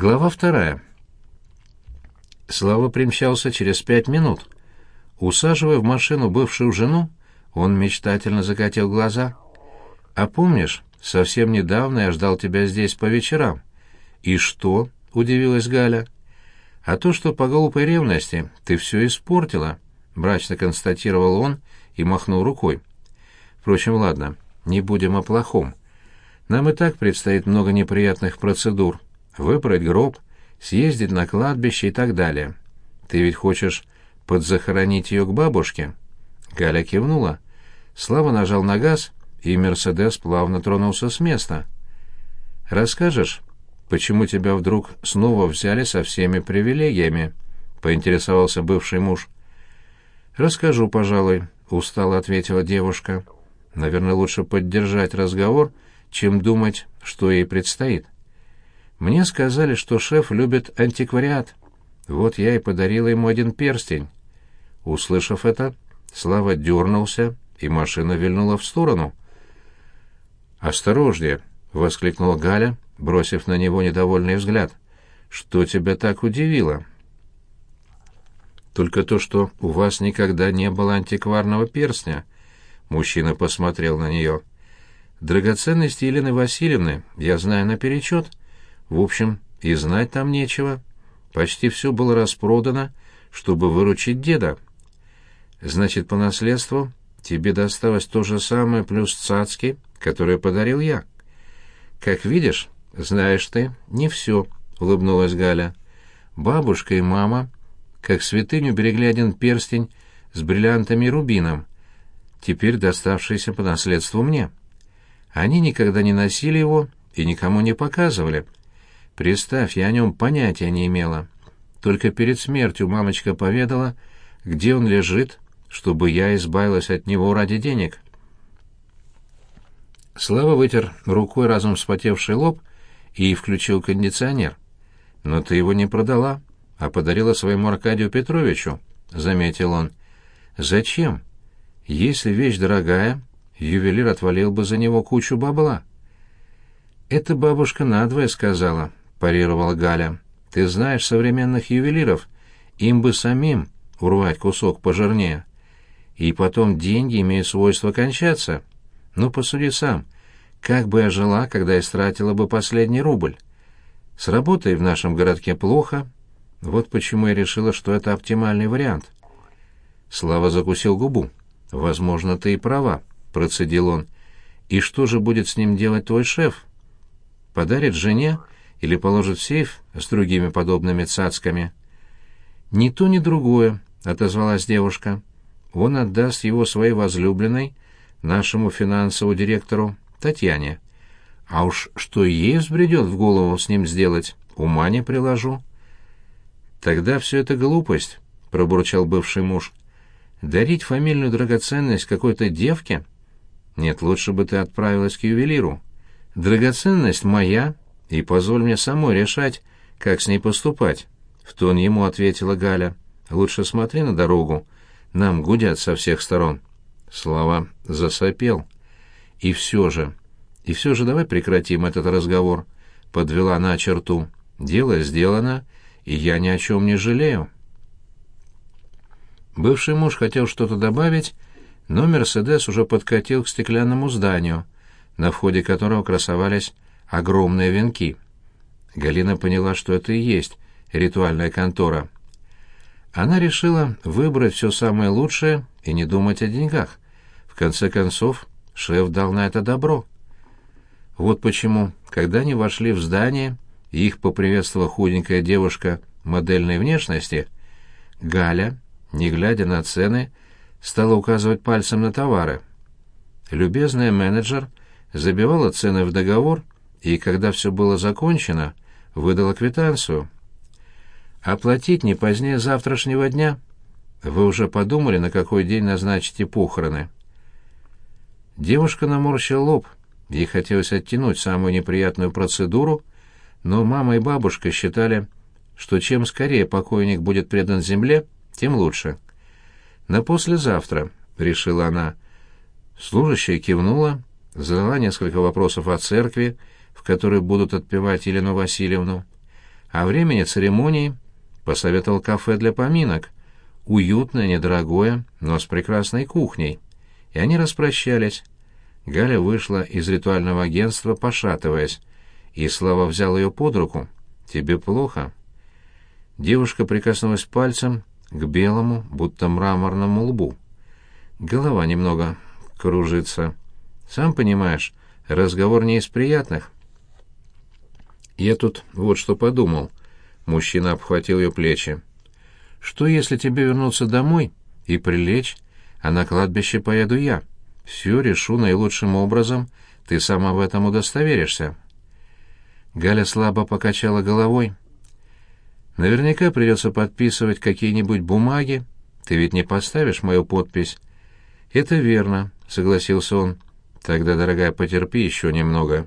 Глава вторая. Слава примчался через пять минут. Усаживая в машину бывшую жену, он мечтательно закатил глаза. «А помнишь, совсем недавно я ждал тебя здесь по вечерам?» «И что?» — удивилась Галя. «А то, что по глупой ревности ты все испортила», — мрачно констатировал он и махнул рукой. «Впрочем, ладно, не будем о плохом. Нам и так предстоит много неприятных процедур» выбрать гроб, съездить на кладбище и так далее. Ты ведь хочешь подзахоронить ее к бабушке?» Галя кивнула. Слава нажал на газ, и «Мерседес» плавно тронулся с места. «Расскажешь, почему тебя вдруг снова взяли со всеми привилегиями?» — поинтересовался бывший муж. «Расскажу, пожалуй», — устало ответила девушка. «Наверное, лучше поддержать разговор, чем думать, что ей предстоит». Мне сказали, что шеф любит антиквариат. Вот я и подарила ему один перстень. Услышав это, Слава дернулся, и машина вильнула в сторону. «Осторожнее!» — воскликнула Галя, бросив на него недовольный взгляд. «Что тебя так удивило?» «Только то, что у вас никогда не было антикварного перстня». Мужчина посмотрел на нее. «Драгоценности Елены Васильевны я знаю наперечет. В общем, и знать там нечего. Почти все было распродано, чтобы выручить деда. Значит, по наследству тебе досталось то же самое плюс цацки, которые подарил я. Как видишь, знаешь ты, не все, — улыбнулась Галя. Бабушка и мама, как святыню, берегли один перстень с бриллиантами и рубином, теперь доставшийся по наследству мне. Они никогда не носили его и никому не показывали — Представь, я о нем понятия не имела. Только перед смертью мамочка поведала, где он лежит, чтобы я избавилась от него ради денег. Слава вытер рукой разом вспотевший лоб и включил кондиционер. «Но ты его не продала, а подарила своему Аркадию Петровичу», — заметил он. «Зачем? Если вещь дорогая, ювелир отвалил бы за него кучу бабла». «Это бабушка надвое сказала», — парировала Галя. «Ты знаешь современных ювелиров. Им бы самим урвать кусок пожирнее. И потом деньги имеют свойство кончаться. Ну, посуди сам. Как бы я жила, когда истратила бы последний рубль? С работой в нашем городке плохо. Вот почему я решила, что это оптимальный вариант». Слава закусил губу. «Возможно, ты и права», — процедил он. «И что же будет с ним делать твой шеф? Подарит жене или положит в сейф с другими подобными цацками. «Ни то, ни другое», — отозвалась девушка. «Он отдаст его своей возлюбленной, нашему финансовому директору Татьяне. А уж что ей взбредет в голову с ним сделать, ума не приложу». «Тогда все это глупость», — пробурчал бывший муж. «Дарить фамильную драгоценность какой-то девке? Нет, лучше бы ты отправилась к ювелиру. Драгоценность моя, и позволь мне самой решать, как с ней поступать. В тон ему ответила Галя. Лучше смотри на дорогу. Нам гудят со всех сторон. Слова засопел. И все же, и все же давай прекратим этот разговор. Подвела она черту. Дело сделано, и я ни о чем не жалею. Бывший муж хотел что-то добавить, но «Мерседес» уже подкатил к стеклянному зданию, на входе которого красовались огромные венки. Галина поняла, что это и есть ритуальная контора. Она решила выбрать все самое лучшее и не думать о деньгах. В конце концов, шеф дал на это добро. Вот почему, когда они вошли в здание, их поприветствовала худенькая девушка модельной внешности, Галя, не глядя на цены, стала указывать пальцем на товары. Любезная менеджер забивала цены в договор и, когда все было закончено, выдала квитанцию. «Оплатить не позднее завтрашнего дня. Вы уже подумали, на какой день назначите похороны?» Девушка наморщила лоб. Ей хотелось оттянуть самую неприятную процедуру, но мама и бабушка считали, что чем скорее покойник будет предан земле, тем лучше. «На послезавтра», — решила она. Служащая кивнула, задала несколько вопросов о церкви, в которой будут отпевать Елену Васильевну. А времени церемонии посоветовал кафе для поминок. Уютное, недорогое, но с прекрасной кухней. И они распрощались. Галя вышла из ритуального агентства, пошатываясь, и Слава взял ее под руку. «Тебе плохо?» Девушка прикоснулась пальцем к белому, будто мраморному лбу. Голова немного кружится. Сам понимаешь, разговор не из приятных. Я тут вот что подумал. Мужчина обхватил ее плечи. Что, если тебе вернуться домой и прилечь, а на кладбище поеду я? Все решу наилучшим образом, ты сама в этом удостоверишься. Галя слабо покачала головой. Наверняка придется подписывать какие-нибудь бумаги. Ты ведь не поставишь мою подпись. Это верно, согласился он. Тогда, дорогая, потерпи еще немного.